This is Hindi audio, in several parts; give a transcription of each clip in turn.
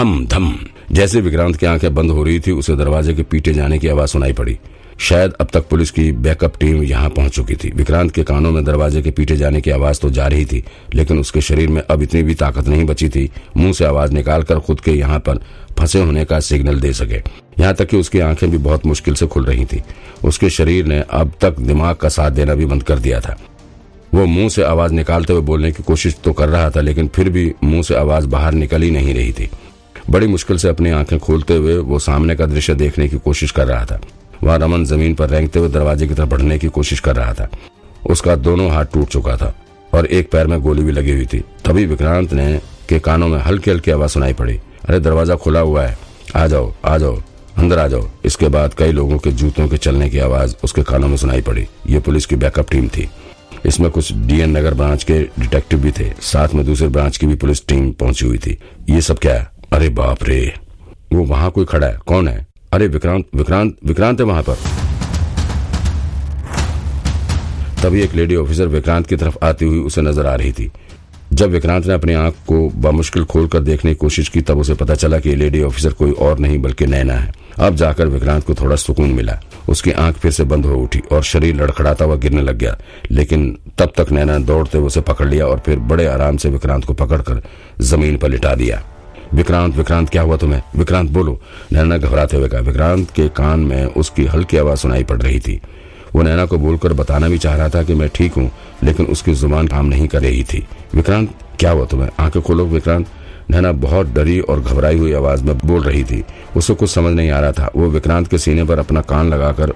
धम धम जैसे विक्रांत की आँखें बंद हो रही थी, उसे दरवाजे के पीटे जाने की आवाज़ सुनाई पड़ी। शायद अब तक पुलिस की बैकअप टीम यहाँ पहुँच चुकी थी। विक्रांत के कानों में दरवाजे के पीटे जाने की आवाज़ तो जा रही थी, लेकिन उसके शरीर में अब इतनी भी ताकत नहीं बची थी, मुँह से आवाज़ निकालकर खुद के यहाँ पर फंसे होने का सिग्नल दे सके। यहाँ तक कि उसकी आँखें भी बहुत मुश्किल से खुल रही थी। उसके शरीर ने अब तक दिमाग का साथ देना भी बंद कर दिया था। वो मुँह से आवाज़ निकालते हुए बोलने की कोशिश तो कर रहा था, लेकिन फिर भी मुँह से आवाज़ बाहर निकल ही नहीं रही थी। बड़ी मुश्किल से अपनी आँखें खोलते हुए वो सामने का दृश्य देखने की कोशिश कर रहा था। वहाँ रमन ज़मीन पर रेंगते हुए दरवाजे की तरफ़ बढ़ने की कोशिश कर रहा था। उसका दोनों हाथ टूट चुका था और एक पैर में गोली भी लगी हुई थी। तभी विक्रांत ने के कानों में हल्की हल्की आवाज़ सुनाई पड़ी। अरे, दरवाज़ा खुला हुआ है। आ जाओ आ जाओ, अंदर आ जाओ। इसके बाद कई लोगों के जूतों के चलने की आवाज़ उसके कानों में सुनाई पड़ी। ये पुलिस की बैकअप टीम थी। इसमें कुछ डीएन नगर ब्रांच के डिटेक्टिव भी थे। साथ में दूसरे ब्रांच की भी पुलिस टीम पहुँची हुई थी। ये सब क्या है? अरे बाप रे। वो वहाँ कोई खड़ा है? कौन है? अरे विक्रांत विक्रांत विक्रांत है वहाँ पर। तभी एक लेडी ऑफिसर विक्रांत की तरफ़ आती हुई उसे नज़र आ रही थी। जब विक्रांत ने अपनी आँख को बामुश्किल खोलकर देखने की कोशिश की, तब उसे पता चला कि लेडी ऑफिसर कोई और नहीं, बल्कि नैना है। अब जाकर विक्रांत को थोड़ा सुकून मिला। उसकी आँख फिर से बंद हो उठी और शरीर लड़खड़ाता हुआ गिरने लग गया। लेकिन तब तक नैना दौड़ते हुए उसे पकड़ लिया और फिर बड़े आराम से विक्रांत को पकड़कर ज़मीन पर लिटा दिया। विक्रांत विक्रांत, क्या हुआ तुम्हें? विक्रांत, बोलो। नैना घबराते हुए कहा, विक्रांत के कान में उसकी हल्की आवाज़ सुनाई पड़ रही थी। वो नैना को बोलकर बताना भी चाह रहा था कि मैं ठीक हूँ, लेकिन उसकी ज़ुबान काम नहीं कर रही थी। विक्रांत, क्या हुआ तुम्हें? आँखें खोलो, विक्रांत। नैना बहुत डरी और घबराई हुई आवाज़ में बोल रही थी। उसे कुछ समझ नहीं आ रहा था। वो विक्रांत के सीने पर अपना कान लगाकर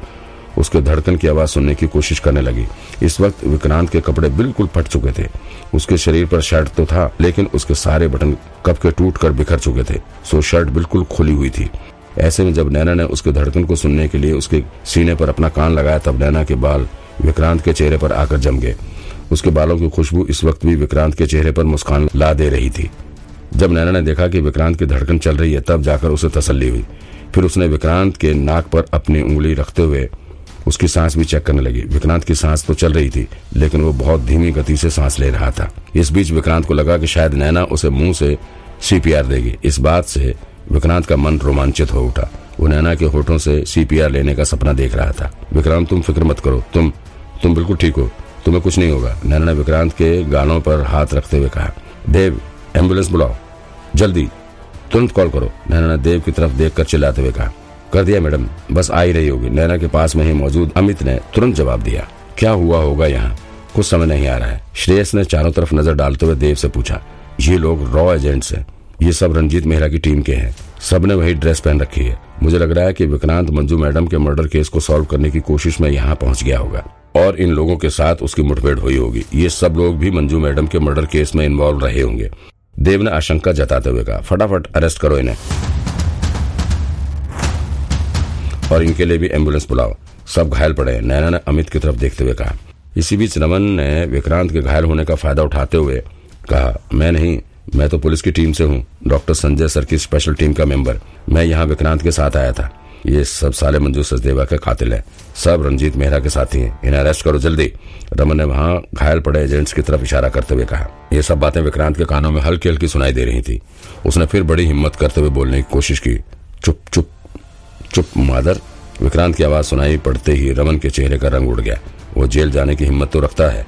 उसके धड़कन की आवाज़ सुनने की कोशिश करने लगी। इस वक्त विक्रांत के कपड़े बिल्कुल फट चुके थे। उसके शरीर पर शर्ट तो था, लेकिन उसके सारे बटन कब के टूट कर बिखर चुके थे, सो शर्ट बिल्कुल खुली हुई थी। ऐसे में जब नैना ने उसके धड़कन को सुनने के लिए उसके सीने पर अपना कान लगाया, तब नैना के बाल विक्रांत के चेहरे पर आकर जम गए। उसके बालों की खुशबू इस वक्त भी विक्रांत के चेहरे पर मुस्कान ला दे रही थी। जब नैना ने देखा कि विक्रांत की धड़कन चल रही है, तब जाकर उसे तसल्ली हुई। फिर उसने विक्रांत के नाक पर अपनी उंगली रखते हुए उसकी सांस भी चेक करने लगी। विक्रांत की सांस तो चल रही थी, लेकिन वो बहुत धीमी गति से सांस ले रहा था। इस बीच विक्रांत को लगा कि शायद नैना उसे मुँह से सीपीआर देगी। इस बात से विक्रांत का मन रोमांचित हो उठा। वो नैना के होठों से सीपीआर लेने का सपना देख रहा था। विक्रांत, तुम फ़िक्र मत करो। तुम तुम बिल्कुल ठीक हो। तुम्हें कुछ नहीं होगा। नैना ने विक्रांत के गालों पर हाथ रखते हुए कहा, देव, एंबुलेंस बुलाओ। जल्दी, तुरंत कॉल करो। नैना ने देव की तरफ़ देखकर चिल्लाते हुए कहा कर दिया, मैडम। बस आ ही रही होगी। नैना के पास में ही मौजूद अमित ने तुरंत जवाब दिया, क्या हुआ होगा यहाँ? कुछ समझ नहीं आ रहा है। श्रेयस ने चारों तरफ़ नज़र डालते हुए देव से पूछा, ये लोग रॉ एजेंट्स हैं। ये सब रंजीत मेहरा की टीम के हैं। सबने वही ड्रेस पहन रखी है। मुझे लग रहा है कि विक्रांत मंजू मैडम के मर्डर केस को सॉल्व करने की कोशिश में यहाँ पहुँच गया होगा। और इन लोगों के साथ उसकी मुठभेड़ हुई होगी। ये सब लोग भी मंजू मैडम के मर्डर केस में इन्वॉल्व रहे होंगे। देव ने आशंका जताते हुए कहा, फटाफट अरेस्ट करो इन्हें। और इनके लिए भी एंबुलेंस बुलाओ। सब घायल पड़े नैना ने अमित की तरफ़ देखते हुए कहा। इसी बीच रमन ने विक्रांत के घायल होने का फ़ायदा उठाते हुए कहा, मैं नहीं, मैं तो पुलिस की टीम से हूँ। डॉक्टर संजय सर की स्पेशल टीम का मेंबर। मैं यहाँ विक्रांत के साथ आया था। ये सब साले मंजू सचदेवा के कातिल हैं। सब रंजीत मेहरा के साथी हैं। इन्हें अरेस्ट करो जल्दी। रमन ने वहाँ घायल पड़े एजेंट्स की तरफ़ इशारा करते हुए कहा। ये सब बातें विक्रांत के कानों में हल्की हल्की सुनाई दे रही थी। उसने फिर बड़ी हिम्मत करते हुए बोलने की कोशिश की। चुप चुप चुप मादर विक्रांत की आवाज़ सुनाई पड़ते ही रमन के चेहरे का रंग उड़ गया। वो जेल जाने की हिम्मत तो रखता है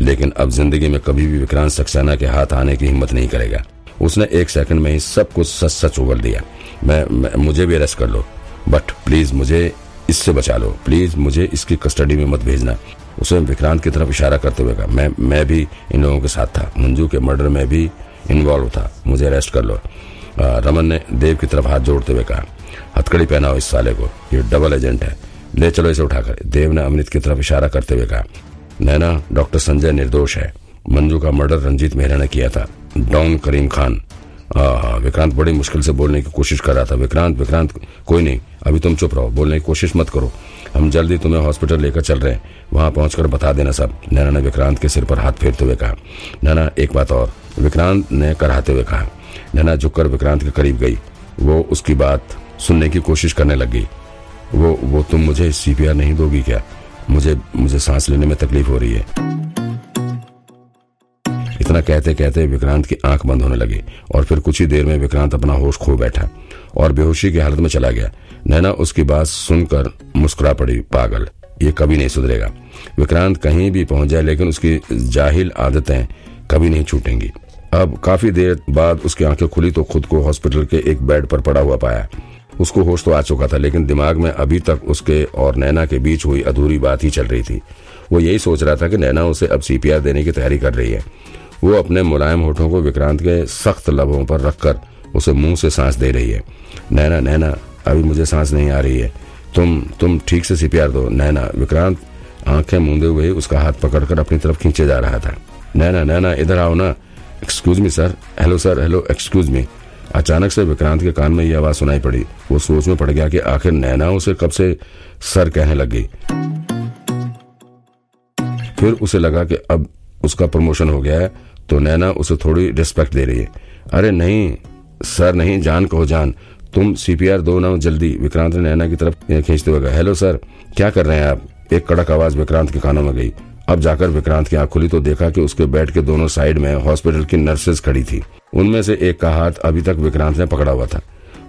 लेकिन अब ज़िंदगी में कभी भी विक्रांत सक्सेना के हाथ आने की हिम्मत नहीं करेगा। उसने एक सेकंड में ही सब कुछ सच सच उगल दिया। मैं, मैं मुझे भी अरेस्ट कर लो। बट प्लीज़ मुझे इससे बचा लो। प्लीज़ मुझे इसकी कस्टडी में मत भेजना। उसे विक्रांत की तरफ़ इशारा करते हुए कहा मैं मैं भी इन लोगों के साथ था। मंजू के मर्डर में भी इन्वॉल्व था। मुझे अरेस्ट कर लो। रमन ने देव की तरफ़ हाथ जोड़ते हुए कहा हथकड़ी पहनाओ इस साले को। ये डबल एजेंट है। ले चलो इसे उठाकर। देव ने अमृत की तरफ़ इशारा करते हुए कहा, नैना, डॉक्टर संजय निर्दोष है। मंजू का मर्डर रंजीत मेहरा ने किया था। डॉन करीम खान। विक्रांत बड़ी मुश्किल से बोलने की कोशिश कर रहा था। विक्रांत विक्रांत, कोई नहीं। अभी तुम चुप रहो। बोलने की कोशिश मत करो। हम जल्दी तुम्हें हॉस्पिटल लेकर चल रहे हैं। वहाँ पहुंचकर बता देना सब। नैना ने विक्रांत के सिर पर हाथ फेरते हुए कहा, नैना, एक बात और। विक्रांत ने कराते हुए कहा, नैना, झुककर विक्रांत के करीब गई। वो उसकी बात सुनने की कोशिश करने लगी। वो वो तुम मुझे सीपीआर नहीं दोगी क्या? मुझे मुझे सांस लेने में तकलीफ़ हो रही है। इतना कहते कहते विक्रांत की आँख बंद होने लगी और फिर कुछ ही देर में विक्रांत अपना होश खो बैठा और बेहोशी की हालत में चला गया। नैना उसकी बात सुनकर मुस्कुरा पड़ी, पागल। ये कभी नहीं सुधरेगा। विक्रांत कहीं भी पहुँच जाए, लेकिन उसकी जाहिल आदतें कभी नहीं छूटेंगी। अब काफ़ी देर बाद उसकी आँखें खुली तो खुद को हॉस्पिटल के एक बेड पर पड़ा हुआ पाया। उसको होश तो आ चुका था, लेकिन दिमाग में अभी तक उसके और नैना के बीच हुई अधूरी बात ही चल रही थी। वो यही सोच रहा था कि नैना उसे अब सीपीआर देने की तैयारी कर रही है। वो अपने मुलायम होठों को विक्रांत के सख्त लबों पर रखकर उसे मुँह से सांस दे रही है। नैना नैना, अभी मुझे सांस नहीं आ रही है। तुम तुम ठीक से सीपीआर दो। नैना, विक्रांत, आँखें मूंदे हुए उसका हाथ पकड़कर अपनी तरफ़ खींचे जा रहा था। नैना नैना, इधर आओ ना। Excuse me sir hello sir hello excuse me अचानक से विक्रांत के कान में ये आवाज़ सुनाई पड़ी। वो सोच में पड़ गया कि आखिर नैना उसे कब से सर कहने लग गई। फिर उसे लगा कि अब उसका प्रमोशन हो गया है तो नैना उसे थोड़ी रिस्पेक्ट दे रही है। अरे नहीं, सर नहीं, जान कहो जान। तुम सीपीआर दो ना, जल्दी। विक्रांत ने नैना की तरफ़ खींचते हुए कहा हेलो सर क्या कर रहे हैं आप? एक कड़क आवाज़ विक्रांत के कानों में गई। अब जाकर विक्रांत की आँख खुली तो देखा कि उसके बेड के दोनों साइड में हॉस्पिटल की नर्सेज खड़ी थी। उनमें से एक का हाथ अभी तक विक्रांत ने पकड़ा हुआ था।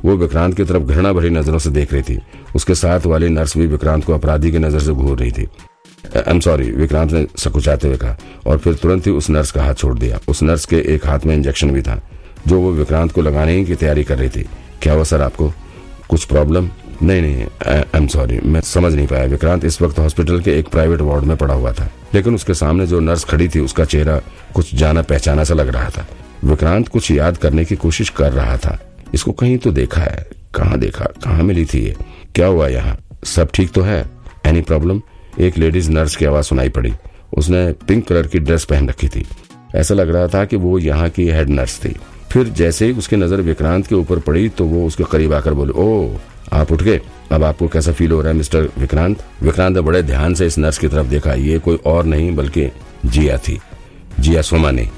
वो विक्रांत की तरफ़ घृणा भरी नज़रों से देख रही थी। उसके साथ वाली नर्स भी विक्रांत को अपराधी की नज़र से घूर रही थी। आई एम सॉरी विक्रांत ने सकुचाते हुए कहा और फिर तुरंत ही उस नर्स का हाथ छोड़ दिया। उस नर्स के एक हाथ में इंजेक्शन भी था। जो वो विक्रांत को लगाने की तैयारी कर रही थी। क्या हुआ सर आपको? कुछ प्रॉब्लम? नहीं नहीं आई एम सॉरी मैं समझ नहीं पाया। विक्रांत इस वक्त हॉस्पिटल के एक प्राइवेट वार्ड में पड़ा हुआ था। लेकिन उसके सामने जो नर्स खड़ी थी, उसका चेहरा कुछ जाना पहचाना सा लग रहा था। विक्रांत कुछ याद करने की कोशिश कर रहा था। इसको कहीं तो देखा है। कहाँ देखा? कहाँ मिली थी ये? क्या हुआ यहाँ? सब ठीक तो है? एनी प्रॉब्लम एक लेडीज़ नर्स की आवाज़ सुनाई पड़ी। उसने पिंक कलर की ड्रेस पहन रखी थी। ऐसा लग रहा था कि वो यहाँ की हेड नर्स थी। फिर जैसे ही उसकी नज़र विक्रांत के ऊपर पड़ी तो वो उसके करीब आकर बोले ओ आप उठ गए। अब आपको कैसा फील हो रहा है मिस्टर विक्रांत? विक्रांत ने बड़े ध्यान से इस नर्स की तरफ़ देखा। ये कोई और नहीं, बल्कि जिया थी। जिया सोमानी